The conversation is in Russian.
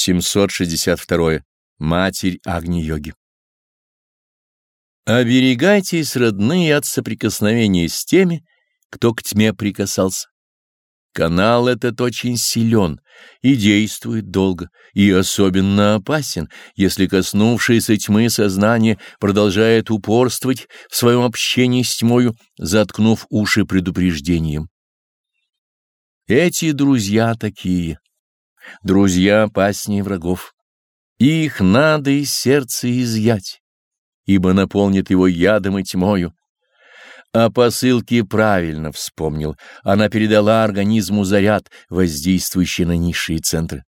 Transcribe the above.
762. Матерь Агни-йоги. Оберегайтесь, родные, от соприкосновения с теми, кто к тьме прикасался. Канал этот очень силен и действует долго, и особенно опасен, если коснувшееся тьмы сознание продолжает упорствовать в своем общении с тьмою, заткнув уши предупреждением. Эти друзья такие, друзья опаснее врагов. Их надо из сердца изъять, ибо наполнит его ядом и тьмою, о посылке правильно вспомнил. Она передала организму заряд, воздействующий на низшие центры.